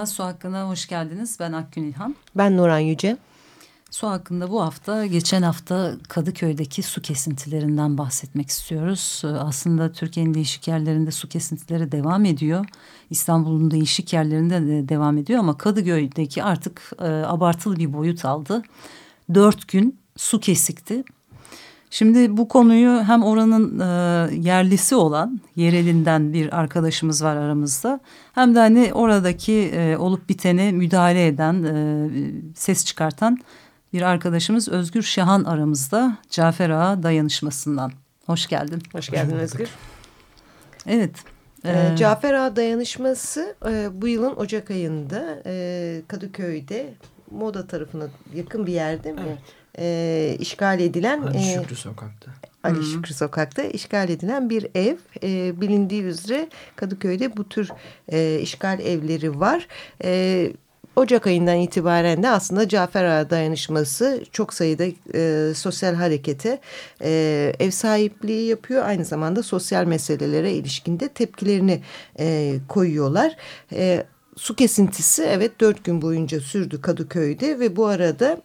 Merhaba, Su Hakkı'na hoş geldiniz. Ben Akgün İlhan. Ben Nuran Yüce. Su hakkında bu hafta, geçen hafta Kadıköy'deki su kesintilerinden bahsetmek istiyoruz. Aslında Türkiye'nin değişik yerlerinde su kesintileri devam ediyor. İstanbul'un değişik yerlerinde de devam ediyor ama Kadıköy'deki artık e, abartılı bir boyut aldı. Dört gün su kesikti. Şimdi bu konuyu hem oranın e, yerlisi olan yerelinden bir arkadaşımız var aramızda. Hem de hani oradaki e, olup bitene müdahale eden, e, ses çıkartan bir arkadaşımız Özgür Şahan aramızda Cafer Ağa dayanışmasından. Hoş geldin. Hoş geldin Özgür. Evet. Ee, Cafer Ağa dayanışması e, bu yılın Ocak ayında e, Kadıköy'de Moda tarafına yakın bir yerde mi? Evet. E, işgal edilen Ali e, Şükrü Sokak'ta. Ali Hı. Şükrü Sokak'ta işgal edilen bir ev. E, bilindiği üzere Kadıköy'de bu tür e, işgal evleri var. E, Ocak ayından itibaren de aslında Cafer Ağa dayanışması çok sayıda e, sosyal harekete e, ev sahipliği yapıyor. Aynı zamanda sosyal meselelere ilişkinde tepkilerini e, koyuyorlar. E, su kesintisi evet dört gün boyunca sürdü Kadıköy'de ve bu arada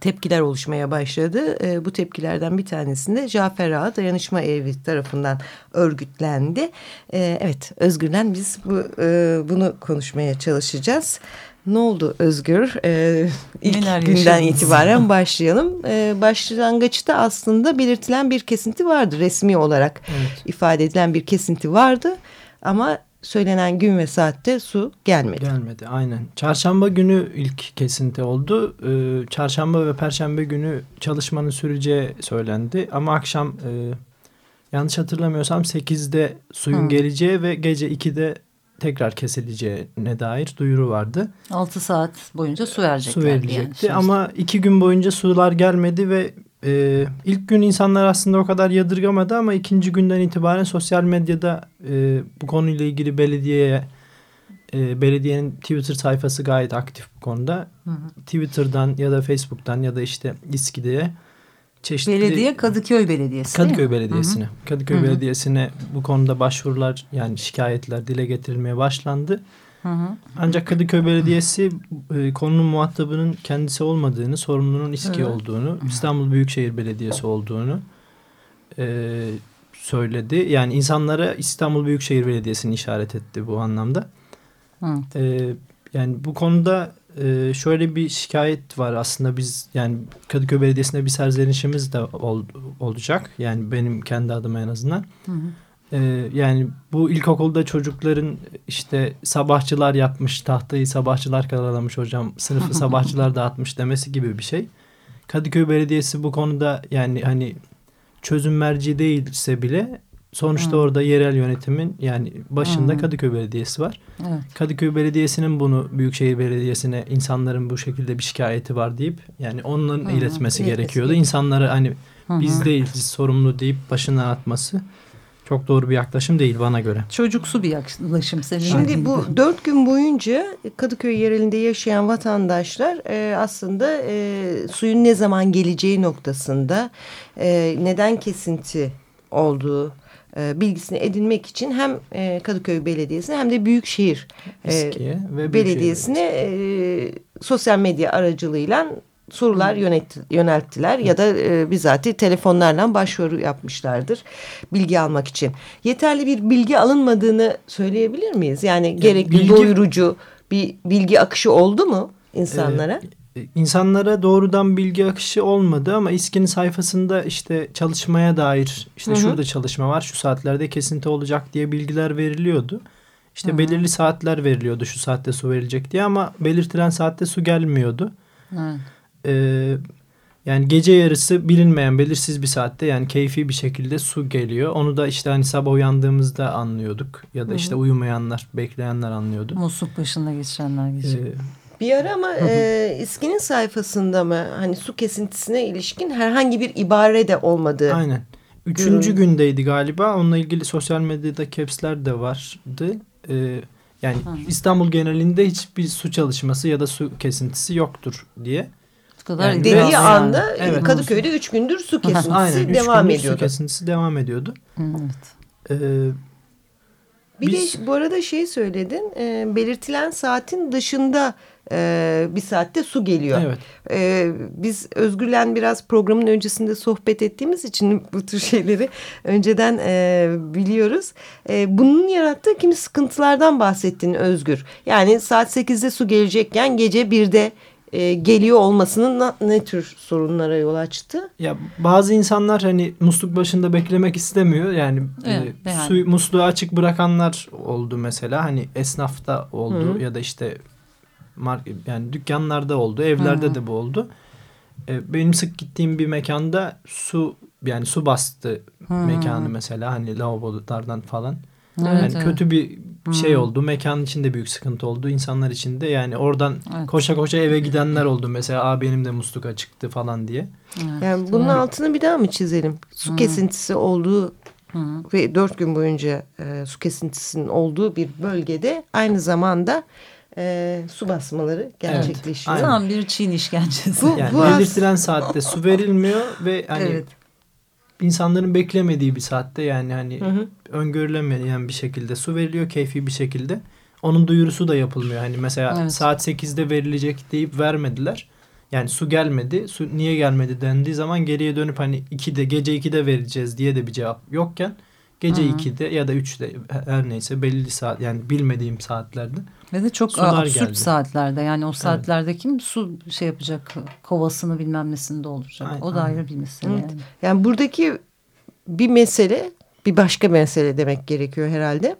tepkiler oluşmaya başladı. E, bu tepkilerden bir tanesinde Cafer Ağa Dayanışma Evi tarafından örgütlendi. E, evet Özgür'den biz bu, e, bunu konuşmaya çalışacağız. Ne oldu Özgür? E, ilk Neler günden itibaren başlayalım. E, başlangıçta aslında belirtilen bir kesinti vardı. Resmi olarak Evet. ifade edilen bir kesinti vardı. Ama söylenen gün ve saatte su gelmedi. Gelmedi aynen. Çarşamba günü ilk kesinti oldu. Ee, çarşamba ve perşembe günü çalışmanın süreceği söylendi. Ama akşam e, yanlış hatırlamıyorsam 8'de suyun Hı. geleceği ve gece 2'de tekrar kesileceğine dair duyuru vardı. 6 saat boyunca su verecekler. Su verilecekti ama iki gün boyunca sular gelmedi ve e, ilk gün insanlar aslında o kadar yadırgamadı ama ikinci günden itibaren sosyal medyada e, bu konuyla ilgili belediyeye e, belediyenin Twitter sayfası gayet aktif bu konuda. Hı hı. Twitter'dan ya da Facebook'tan ya da işte İSKİ'de çeşitli Belediye Kadıköy Belediyesi Kadıköy? Belediyesi'ne. Kadıköy Hı hı. Belediyesi'ne bu konuda başvurular yani şikayetler dile getirilmeye başlandı. Hı hı. Ancak Kadıköy Belediyesi e, konunun muhatabının kendisi olmadığını, sorumlunun İSKİ Evet. olduğunu, İstanbul Büyükşehir Belediyesi olduğunu e, söyledi. Yani insanlara İstanbul Büyükşehir Belediyesi'ni işaret etti bu anlamda. Hı. E, yani bu konuda e, şöyle bir şikayet var aslında biz yani Kadıköy Belediyesi'ne bir serzenişimiz de ol- olacak. Yani benim kendi adıma en azından. Hı hı. Ee, yani bu ilkokulda çocukların işte sabahçılar yapmış, tahtayı sabahçılar karalamış hocam, sınıfı sabahçılar dağıtmış demesi gibi bir şey. Kadıköy Belediyesi bu konuda yani hani çözüm merci değilse bile sonuçta orada yerel yönetimin yani başında. Kadıköy Belediyesi var. Evet. Kadıköy Belediyesi'nin bunu Büyükşehir Belediyesi'ne insanların bu şekilde bir şikayeti var deyip yani onun Hı. iletmesi İletmesi gerekiyordu. gerekiyor. İnsanları hani hı. biz değiliz sorumlu deyip başına atması çok doğru bir yaklaşım değil bana göre. Çocuksu bir yaklaşım senin Şimdi bu dört gün boyunca Kadıköy yerelinde yaşayan vatandaşlar e, aslında e, suyun ne zaman geleceği noktasında e, neden kesinti olduğu e, bilgisini edinmek için hem e, Kadıköy Belediyesi hem de Büyükşehir e, ve Büyükşehir Belediyesi'ne e, sosyal medya aracılığıyla sorular yönet, yönelttiler ya da e, bizatihi telefonlarla başvuru yapmışlardır bilgi almak için. Yeterli bir bilgi alınmadığını söyleyebilir miyiz? Yani gerekli bilgi- doyurucu bir bilgi akışı oldu mu insanlara? E, İnsanlara doğrudan bilgi akışı olmadı ama İSKİ'nin sayfasında işte çalışmaya dair işte Hı hı. şurada çalışma var şu saatlerde kesinti olacak diye bilgiler veriliyordu. İşte Hı hı. belirli saatler veriliyordu şu saatte su verilecek diye ama belirtilen saatte su gelmiyordu. Evet. Ee, Yani gece yarısı bilinmeyen belirsiz bir saatte yani keyfi bir şekilde su geliyor. Onu da işte hani sabah uyandığımızda anlıyorduk. Ya da işte uyumayanlar, bekleyenler anlıyordu. Musluk başında geçirenler geçiyor. Ee, Bir ara ama e, İSKİ'nin sayfasında mı hani su kesintisine ilişkin herhangi bir ibare de olmadığı. aynen. Üçüncü Görün- gündeydi galiba. Onunla ilgili sosyal medyada capsler de vardı. Ee, yani Hı. İstanbul genelinde hiçbir su çalışması ya da su kesintisi yoktur diye. Kadar Yani Dediği biraz- anda e, Evet. Kadıköy'de üç gündür su kesintisi Aynen. Üç devam gündür ediyordu. su kesintisi devam ediyordu. Evet. Ee, Bir Biz- de bu arada şey söyledin e, belirtilen saatin dışında e, bir saatte su geliyor. evet. E, biz Özgürlen biraz programın öncesinde sohbet ettiğimiz için bu tür şeyleri önceden e, biliyoruz. E, bunun yarattığı kimi sıkıntılardan bahsettin Özgür. Yani saat 8'de su gelecekken gece 1'de e, geliyor olmasının na- ne tür sorunlara yol açtı? Ya bazı insanlar hani musluk başında beklemek istemiyor. Yani, Evet, e, yani. suyu musluğu açık bırakanlar oldu mesela. Hani esnafta oldu Hı. ya da işte mark yani dükkanlarda oldu, evlerde Hı. de bu oldu. E, benim sık gittiğim bir mekanda su yani su bastı Hı. mekanı mesela hani lavabolardan falan. Evet, yani evet. kötü bir şey Hı. oldu. Mekanın içinde büyük sıkıntı oldu. insanlar içinde yani oradan Evet. koşa koşa eve gidenler oldu. Mesela Aa, benim de musluk açıktı falan diye. Evet. Yani bunun Evet. altını bir daha mı çizelim? Su Hı. kesintisi olduğu Hı. ve dört gün boyunca e, su kesintisinin olduğu bir bölgede aynı zamanda e, su basmaları gerçekleşiyor. aynen. Tam bir Çin işkencesi. Bu- Yani az- belirtilen saatte su verilmiyor ve hani evet. İnsanların beklemediği bir saatte yani hani Hı hı. öngörülemeyen bir şekilde su veriliyor keyfi bir şekilde. Onun duyurusu da yapılmıyor. Hani mesela Evet. saat 8'de verilecek deyip vermediler. Yani su gelmedi. Su niye gelmedi dendiği zaman geriye dönüp hani 2'de gece 2'de vereceğiz diye de bir cevap yokken gece Hı hı. 2'de ya da 3'de her neyse belli saat yani bilmediğim saatlerde Ve de çok Sular absürt geldi. saatlerde yani o saatlerde kim su şey yapacak kovasını bilmem nesini dolduracak. Aynen, o da ayrı bir mesele Evet. yani. Yani buradaki bir mesele bir başka mesele demek gerekiyor herhalde.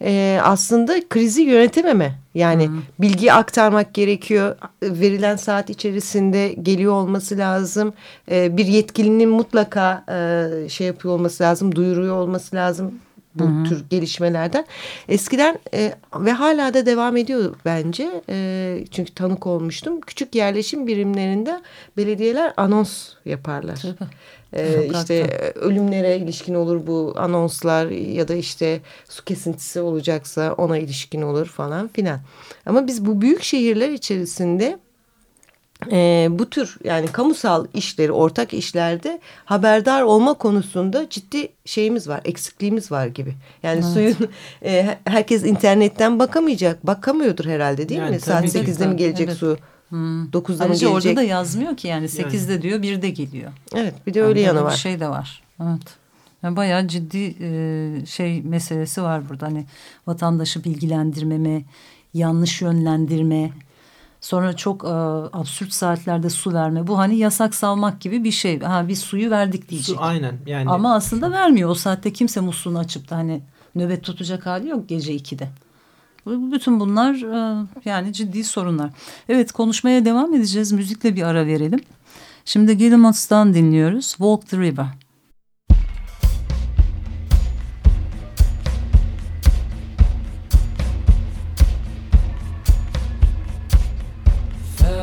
E, aslında krizi yönetememe yani Hı. bilgi aktarmak gerekiyor. Verilen saat içerisinde geliyor olması lazım. E, bir yetkilinin mutlaka e, şey yapıyor olması lazım, duyuruyor olması lazım bu Hı hı. tür gelişmelerden. Eskiden e, ve hala da devam ediyor bence. E, çünkü tanık olmuştum. Küçük yerleşim birimlerinde belediyeler anons yaparlar. Tabii. Ee, işte e, ölümlere ilişkin olur bu anonslar ya da işte su kesintisi olacaksa ona ilişkin olur falan filan. Ama biz bu büyük şehirler içerisinde e, bu tür yani kamusal işleri ortak işlerde haberdar olma konusunda ciddi şeyimiz var eksikliğimiz var gibi. Yani Evet. suyun e, herkes internetten bakamayacak bakamıyordur herhalde değil Yani mi? Saat tabii ki. 8'de mi gelecek Evet. su Hmm. 9'da mı Ayrıca gelecek? orada da yazmıyor ki yani 8'de diyor 1'de geliyor. Evet bir de öyle Yani yanı var. Bir şey de var. Evet. Yani bayağı ciddi e, şey meselesi var burada. Hani vatandaşı bilgilendirmeme, yanlış yönlendirme, sonra çok e, absürt saatlerde su verme. Bu hani yasak salmak gibi bir şey. Ha biz suyu verdik diyecek. su aynen yani Ama aslında vermiyor. O saatte kimse musluğunu açıp da hani nöbet tutacak hali yok gece 2'de. Bu- Bütün bunlar e, yani ciddi sorunlar. Evet konuşmaya devam edeceğiz. Müzikle bir ara verelim. Şimdi Gilmots'tan dinliyoruz. Walk the River.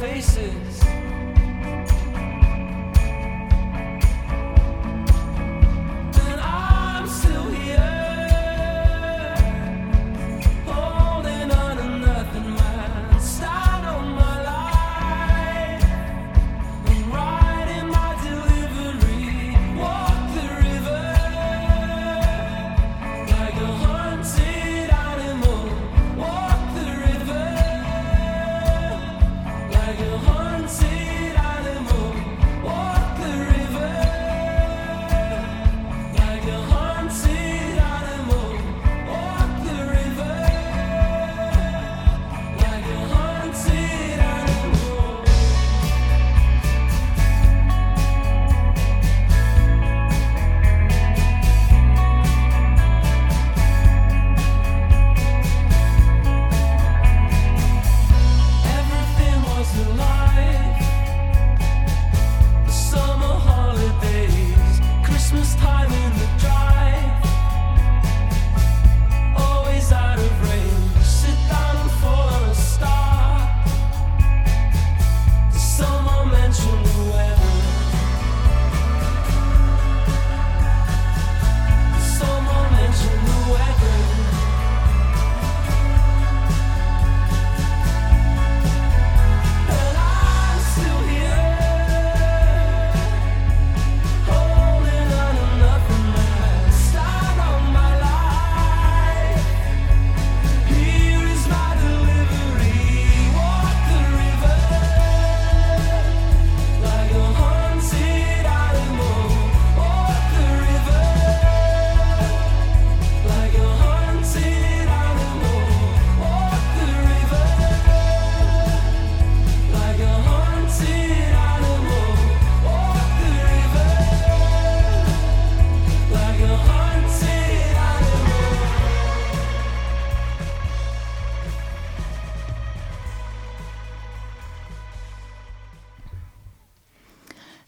faces.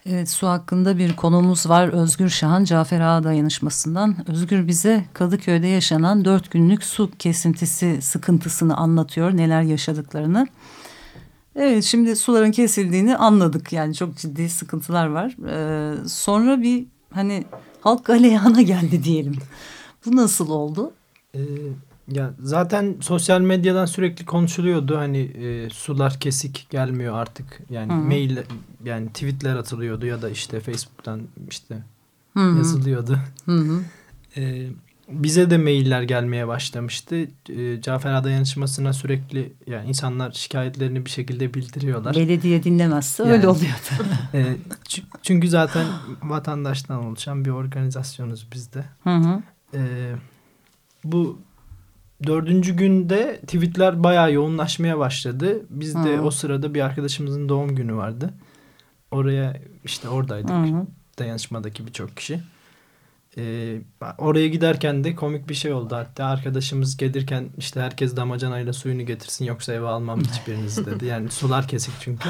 Evet, su hakkında bir konumuz var. Özgür Şahan Cafer Ağa dayanışmasından. Özgür bize Kadıköy'de yaşanan dört günlük su kesintisi sıkıntısını anlatıyor. Neler yaşadıklarını. Evet şimdi suların kesildiğini anladık. Yani çok ciddi sıkıntılar var. Ee, sonra bir hani halk galeyana geldi diyelim. Bu nasıl oldu? Ee, ya zaten sosyal medyadan sürekli konuşuluyordu hani e, sular kesik gelmiyor artık yani Hı hı. mail yani tweetler atılıyordu ya da işte Facebook'tan işte Hı hı. yazılıyordu. Hı hı. Ee, bize de mailler gelmeye başlamıştı. Ee, Cafer Ağa dayanışmasına sürekli yani insanlar şikayetlerini bir şekilde bildiriyorlar. Belediye dinlemezse Yani. öyle oluyordu. Çü- çünkü zaten vatandaştan oluşan bir organizasyonuz biz de. Hı hı. Ee, bu dördüncü günde tweetler bayağı yoğunlaşmaya başladı. Biz de Hı. o sırada bir arkadaşımızın doğum günü vardı. Oraya işte oradaydık. Hı. Dayanışmadaki birçok kişi. Ee, oraya giderken de komik bir şey oldu. Hatta arkadaşımız gelirken işte herkes damacanayla suyunu getirsin yoksa eve almam hiçbirinizi dedi. Yani sular kesik çünkü.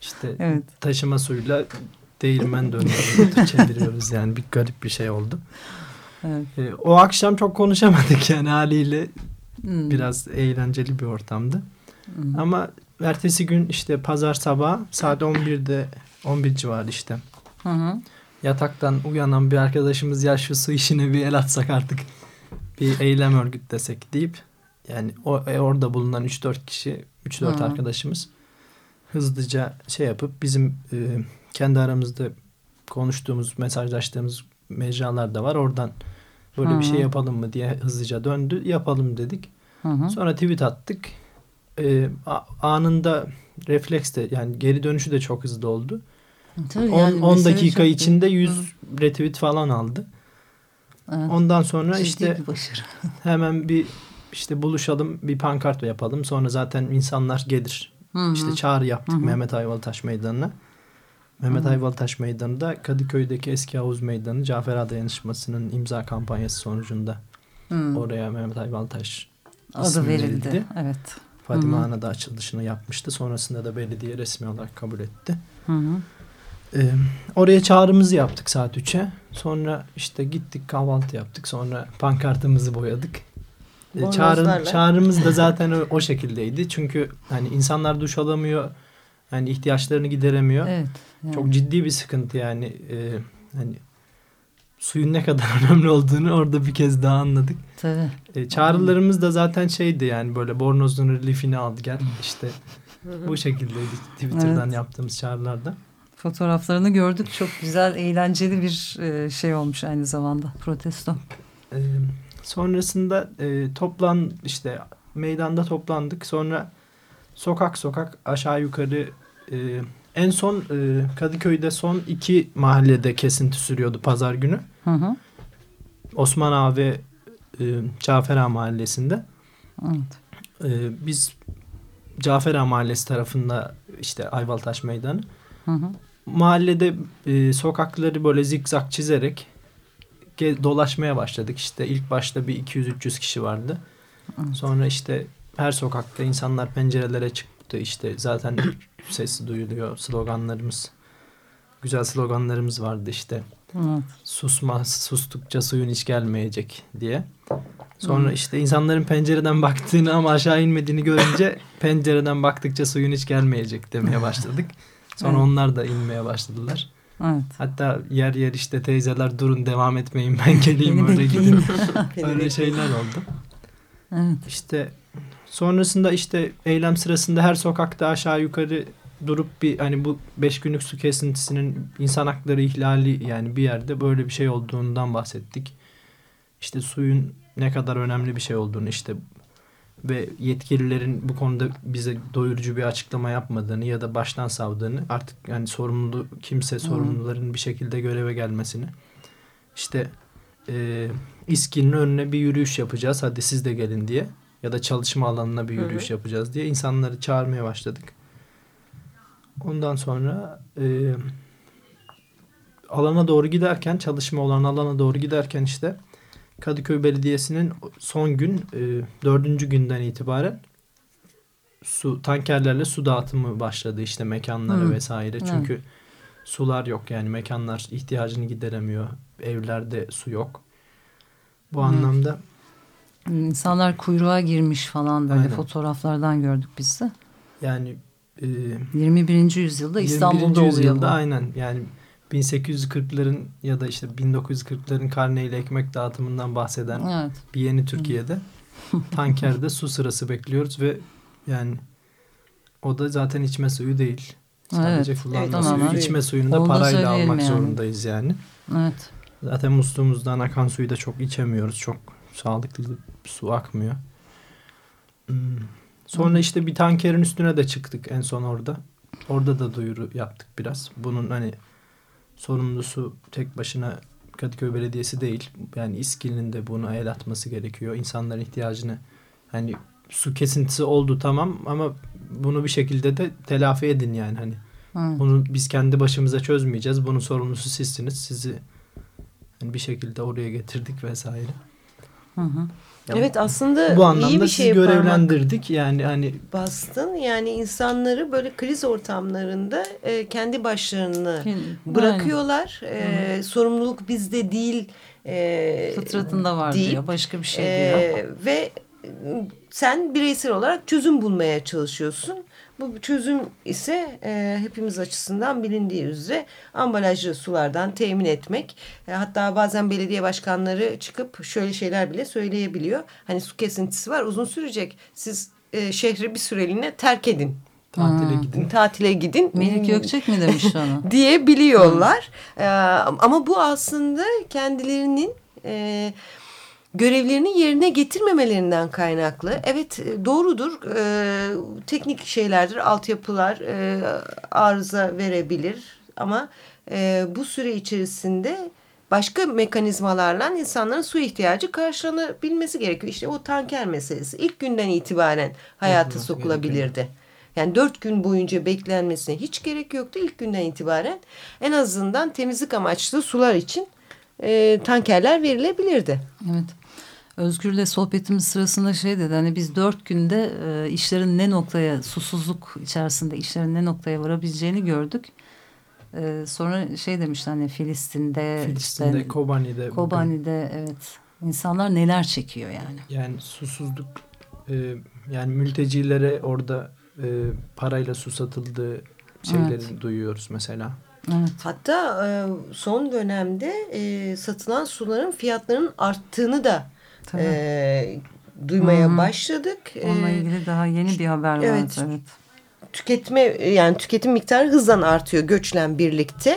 İşte Evet. taşıma suyla değirmen dönüyoruz, çeviriyoruz yani bir garip bir şey oldu. Evet. Ee, o akşam çok konuşamadık yani haliyle Hmm. biraz eğlenceli bir ortamdı. Hmm. Ama ertesi gün işte pazar sabah saat 11'de 11 civarı işte Hı hı. yataktan uyanan bir arkadaşımız ya şu su işine bir el atsak artık bir eylem örgütlesek deyip yani o, e, orada bulunan 3-4 kişi 3-4 Hı. arkadaşımız hızlıca şey yapıp bizim e, kendi aramızda konuştuğumuz mesajlaştığımız mecralar da var oradan böyle bir Hı. şey yapalım mı diye hızlıca döndü yapalım dedik Hı hı. sonra tweet attık E, a- anında refleks de yani geri dönüşü de çok hızlı oldu Tabii 10 yani 10 mesele dakika çok- içinde Hı. 100 retweet falan aldı. Evet. Ondan sonra Ciddi işte bir hemen bir işte buluşalım bir pankart yapalım. Sonra zaten insanlar gelir. Hı hı. İşte çağrı yaptık Hı hı. Mehmet Ayvalıtaş Meydanı'na. Mehmet Hı. Ayvalıtaş Meydanı'nda Kadıköy'deki eski havuz meydanı Cafer Ağa Dayanışması'nın imza kampanyası sonucunda Hı. oraya Mehmet Ayvalıtaş Adı verildi. verildi. Evet. Hı. Ana da açılışını yapmıştı. Sonrasında da belediye resmi olarak kabul etti. Hı hı. Ee, oraya çağrımızı yaptık saat 3'e. Sonra işte gittik kahvaltı yaptık. Sonra pankartımızı boyadık. Ee, çağrı, çağrımız da zaten o, o şekildeydi. Çünkü hani insanlar duş alamıyor. Hani ihtiyaçlarını gideremiyor. Evet. yani. Çok ciddi bir sıkıntı yani. Ee, hani suyun ne kadar önemli olduğunu orada bir kez daha anladık. Tabii. Ee, çağrılarımız da zaten şeydi yani böyle bornozun reliefini aldı gel işte bu şekildeydi Twitter'dan Evet. yaptığımız çağrılarda. Fotoğraflarını gördük. Çok güzel, eğlenceli bir e, şey olmuş aynı zamanda. Protesto. Ee, sonrasında e, toplan işte meydanda toplandık. Sonra sokak sokak aşağı yukarı e, en son e, Kadıköy'de son iki mahallede kesinti sürüyordu pazar günü. Hı hı. Osman Ağa ve e, Cafer Ağa mahallesinde. Evet. E, biz Cafer Ağa mahallesi tarafında işte Ayvaltaş Meydanı. Hı hı. mahallede e, sokakları böyle zikzak çizerek dolaşmaya başladık. İşte ilk başta bir 200-300 kişi vardı. Evet. Sonra işte her sokakta insanlar pencerelere çıktı. İşte zaten sesi duyuluyor sloganlarımız. Güzel sloganlarımız vardı işte. Evet. Susma, sustukça suyun hiç gelmeyecek diye. Sonra Hı. işte insanların pencereden baktığını ama aşağı inmediğini görünce pencereden baktıkça suyun hiç gelmeyecek demeye başladık. Sonra Evet. onlar da inmeye başladılar. Evet. Hatta yer yer işte teyzeler durun devam etmeyin ben geleyim öyle gidin. Öyle şeyler oldu. Evet. İşte sonrasında işte eylem sırasında her sokakta aşağı yukarı durup bir hani bu beş günlük su kesintisinin insan hakları ihlali yani bir yerde böyle bir şey olduğundan bahsettik. İşte suyun ne kadar önemli bir şey olduğunu işte ve yetkililerin bu konuda bize doyurucu bir açıklama yapmadığını ya da baştan savdığını artık yani sorumlu kimse sorumluların bir şekilde göreve gelmesini. İşte e, İSKİ'nin önüne bir yürüyüş yapacağız hadi siz de gelin diye ya da çalışma alanına bir yürüyüş yapacağız diye insanları çağırmaya başladık. Ondan sonra e, alana doğru giderken çalışma olan alana doğru giderken işte Kadıköy Belediyesi'nin son gün e, dördüncü günden itibaren su tankerlerle su dağıtımı başladı işte mekanlara Hı. vesaire. Çünkü sular yok yani mekanlar ihtiyacını gideremiyor. Evlerde su yok. Bu anlamda İnsanlar kuyruğa girmiş falan böyle Aynen. fotoğraflardan gördük biz de. yani e, 21. yüzyılda 21. İstanbul'da oluyor yüzyılda bu. aynen yani 1840'ların ya da işte 1940'ların karneyle ekmek dağıtımından bahseden Evet. bir yeni Türkiye'de tankerde su sırası bekliyoruz ve yani o da zaten içme suyu değil. Sadece Evet, kullanma evet, suyu. tamamen. İçme suyunu da Onu parayla almak yani. zorundayız yani. Evet. Zaten musluğumuzdan akan suyu da çok içemiyoruz. Çok sağlıklı su akmıyor. Hmm. Sonra işte bir tankerin üstüne de çıktık en son orada. Orada da duyuru yaptık biraz. Bunun hani sorumlusu tek başına Kadıköy Belediyesi değil. Yani İSKİ'nin de buna el atması gerekiyor. İnsanların ihtiyacını hani su kesintisi oldu tamam ama bunu bir şekilde de telafi edin yani hani. Evet. Bunu biz kendi başımıza çözmeyeceğiz. Bunun sorumlusu sizsiniz. Sizi hani bir şekilde oraya getirdik vesaire. Hı hı. Ya Evet aslında bu iyi anlamda bir sizi şey görevlendirdik. Yani hani bastın. Yani insanları böyle kriz ortamlarında e, kendi başlarına Kim- bırakıyorlar. E, sorumluluk bizde değil. E. Fıtratında var deyip, diyor. Başka bir şey e, diyor. ve sen bireysel olarak çözüm bulmaya çalışıyorsun. Bu çözüm ise e, hepimiz açısından bilindiği üzere ambalajlı sulardan temin etmek. E, hatta bazen belediye başkanları çıkıp şöyle şeyler bile söyleyebiliyor. Hani su kesintisi var uzun sürecek. Siz e, şehri bir süreliğine terk edin. tatile Hmm. gidin. Tatile gidin. Melik Gökçek mi demiş ona? diyebiliyorlar. Ee, ama bu aslında kendilerinin e, görevlerini yerine getirmemelerinden kaynaklı. Evet e, doğrudur. E, teknik şeylerdir, altyapılar e, arıza verebilir ama e, bu süre içerisinde başka mekanizmalarla insanların su ihtiyacı karşılanabilmesi gerekiyor. İşte o tanker meselesi ilk günden itibaren hayata sokulabilirdi. Yani dört gün boyunca beklenmesine hiç gerek yoktu. İlk günden itibaren en azından temizlik amaçlı sular için e, tankerler verilebilirdi. Evet. Özgür'le sohbetimiz sırasında şey dedi hani biz dört günde e, işlerin ne noktaya susuzluk içerisinde işlerin ne noktaya varabileceğini gördük. E, sonra şey demişti hani Filistin'de, Filistin'de, işte, Kobani'de. bugün. Kobani'de evet insanlar neler çekiyor yani. Yani susuzluk e, yani mültecilere orada e, parayla su satıldığı şeyleri duyuyoruz mesela. Evet. Hatta e, son dönemde e, satılan suların fiyatlarının arttığını da Tabii. e, duymaya hı. başladık. Onunla E, ilgili daha yeni bir haber evet. vardı. Evet. tüketme yani tüketim miktarı hızla artıyor göçle birlikte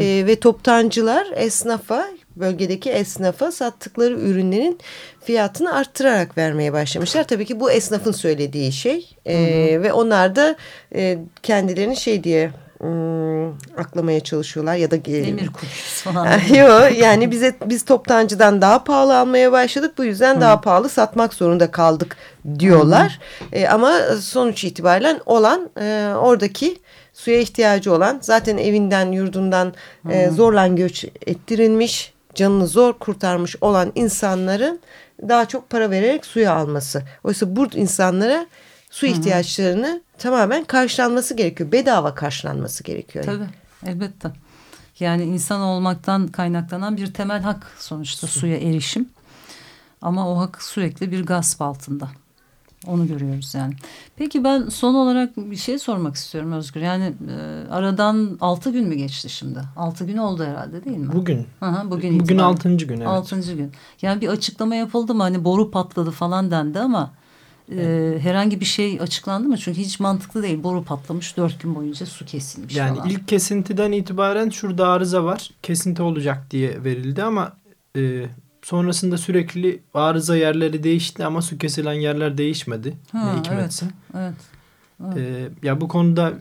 E, ve toptancılar esnafa bölgedeki esnafa sattıkları ürünlerin fiyatını arttırarak vermeye başlamışlar. Tabii ki bu esnafın söylediği şey E, ve onlar da e, kendilerini şey diye ım, aklamaya çalışıyorlar ya da Demir kuyusu falan. Yok yani bize biz toptancıdan daha pahalı almaya başladık bu yüzden daha pahalı satmak zorunda kaldık diyorlar. E, ama sonuç itibariyle olan e, oradaki suya ihtiyacı olan zaten evinden yurdundan e, zorla göç ettirilmiş canını zor kurtarmış olan insanların daha çok para vererek suya alması. Oysa bu insanlara su ihtiyaçlarını tamamen karşılanması gerekiyor. Bedava karşılanması gerekiyor. Tabii elbette. Yani insan olmaktan kaynaklanan bir temel hak sonuçta suya erişim. Ama o hak sürekli bir gasp altında. Onu görüyoruz yani. Peki ben son olarak bir şey sormak istiyorum Özgür. Yani e, aradan altı gün mü geçti şimdi? Altı gün oldu herhalde değil mi? Bugün. Hı hı, bugün Bugün altıncı gün evet. Altıncı gün. Yani bir açıklama yapıldı mı? Hani boru patladı falan dendi ama e, herhangi bir şey açıklandı mı? Çünkü hiç mantıklı değil. Boru patlamış dört gün boyunca su kesilmiş Yani falan. ilk kesintiden itibaren şurada arıza var. Kesinti olacak diye verildi ama e, sonrasında sürekli arıza yerleri değişti ama su kesilen yerler değişmedi. Ha, ne hikmetse. Evet. E, ya bu konuda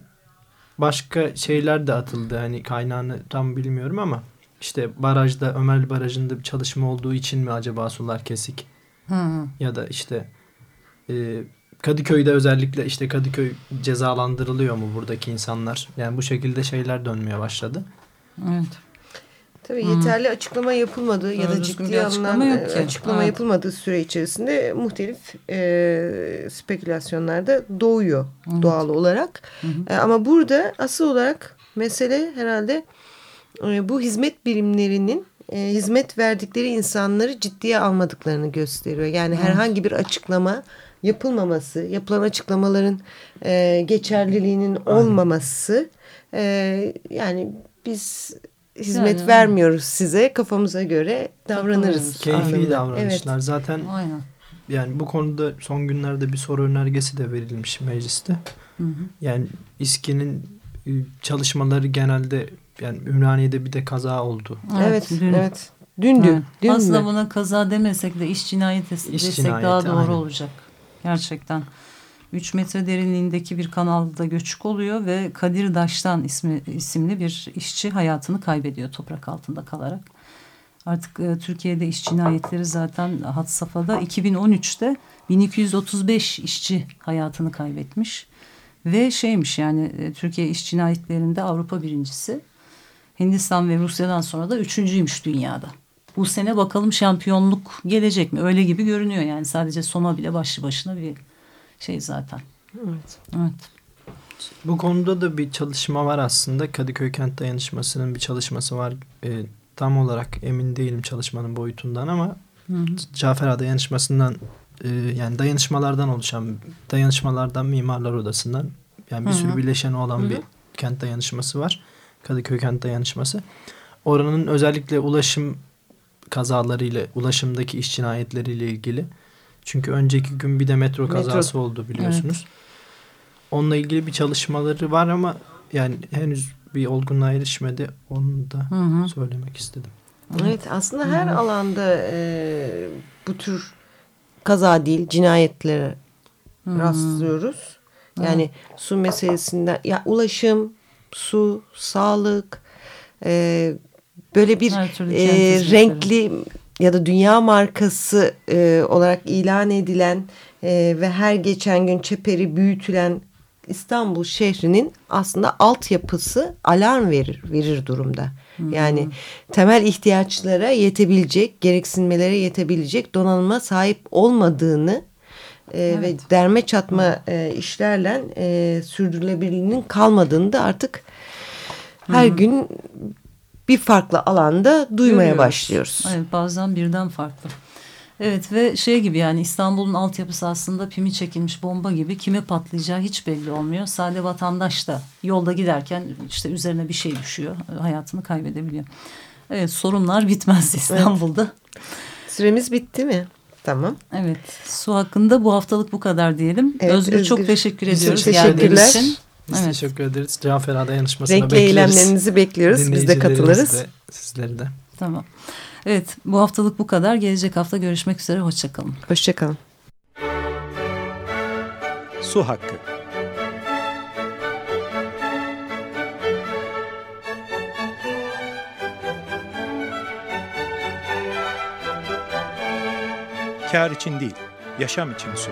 başka şeyler de atıldı. Hani kaynağını tam bilmiyorum ama işte barajda Ömerli Barajı'nda bir çalışma olduğu için mi acaba sular kesik? Hı hı. Ya da işte e, Kadıköy'de özellikle işte Kadıköy cezalandırılıyor mu buradaki insanlar? Yani bu şekilde şeyler dönmeye başladı. Evet. Tabii Hı. yeterli açıklama yapılmadığı ya Doğru da ciddi açıklama alınan e, açıklama Evet. yapılmadığı süre içerisinde muhtelif e, spekülasyonlar da doğuyor Evet. doğal olarak. Hı hı. E, ama burada asıl olarak mesele herhalde e, bu hizmet birimlerinin e, hizmet verdikleri insanları ciddiye almadıklarını gösteriyor. Yani Evet. herhangi bir açıklama yapılmaması, yapılan açıklamaların e, geçerliliğinin olmaması. e, yani biz hizmet Yani- vermiyoruz size kafamıza göre davranırız. Keyfi anlamında. davranışlar. Evet. Zaten Aynen. yani bu konuda son günlerde bir soru önergesi de verilmiş mecliste. Hı hı. Yani İSKİ'nin e, çalışmaları genelde yani Ümraniye'de bir de kaza oldu. Evet, dün. evet. Dündü. Evet. Dün Aslında mü? buna kaza demesek de iş cinayeti İş desek cinayeti, daha doğru aynen. olacak. Gerçekten. 3 metre derinliğindeki bir kanalda göçük oluyor ve Kadir Daş'tan ismi, isimli bir işçi hayatını kaybediyor toprak altında kalarak. Artık e, Türkiye'de iş cinayetleri zaten had safhada 2013'te 1235 işçi hayatını kaybetmiş. Ve şeymiş yani e, Türkiye iş cinayetlerinde Avrupa birincisi. Hindistan ve Rusya'dan sonra da üçüncüymüş dünyada. Bu sene bakalım şampiyonluk gelecek mi? Öyle gibi görünüyor yani sadece Soma bile başlı başına bir şey zaten. Evet. Evet. Bu konuda da bir çalışma var aslında. Kadıköy Kent Dayanışması'nın bir çalışması var. E, tam olarak emin değilim çalışmanın boyutundan ama Hı hı. Cafer Ağa Dayanışması'ndan e, yani dayanışmalardan oluşan dayanışmalardan Mimarlar Odası'ndan yani bir Hı hı. sürü bileşeni olan Hı hı. bir kent dayanışması var. Kadıköy Kent Dayanışması. Oranın özellikle ulaşım kazalarıyla, ulaşımdaki iş cinayetleriyle ilgili. Çünkü önceki gün bir de metro Metro. kazası oldu biliyorsunuz. Onunla ilgili bir çalışmaları var ama yani henüz bir olgunluğa erişmedi. Onu da Hı hı. söylemek istedim. Evet aslında her alanda e, bu tür kaza değil cinayetlere Hı hı. rastlıyoruz. Yani su meselesinden ya ulaşım, su, sağlık e, böyle bir e, renkli ya da dünya markası e, olarak ilan edilen e, ve her geçen gün çeperi büyütülen İstanbul şehrinin aslında altyapısı alarm verir verir durumda. Yani temel ihtiyaçlara yetebilecek, gereksinmelere yetebilecek donanıma sahip olmadığını e, ve Evet. derme çatma e, işlerle e, sürdürülebilirliğinin kalmadığını da artık her gün bir farklı alanda duymaya Görüyoruz. başlıyoruz. Evet bazen birden farklı. Evet ve şey gibi yani İstanbul'un altyapısı aslında pimi çekilmiş bomba gibi kime patlayacağı hiç belli olmuyor. Sade vatandaş da yolda giderken işte üzerine bir şey düşüyor hayatını kaybedebiliyor. Evet sorunlar bitmez İstanbul'da. Süremiz bitti mi? Tamam. Evet su hakkında bu haftalık bu kadar diyelim. Evet, Özgür, çok Özgür. teşekkür Biz ediyoruz teşekkürler. geldiğiniz için. Biz Evet. teşekkür ederiz. Cafer Ağa Dayanışması'na Renkli bekleriz. eylemlerinizi bekliyoruz. Biz de katılırız. de, sizleri de. Tamam. Evet bu haftalık bu kadar. Gelecek hafta görüşmek üzere. Hoşçakalın. Hoşçakalın. Su hakkı. Kar için değil, yaşam için su.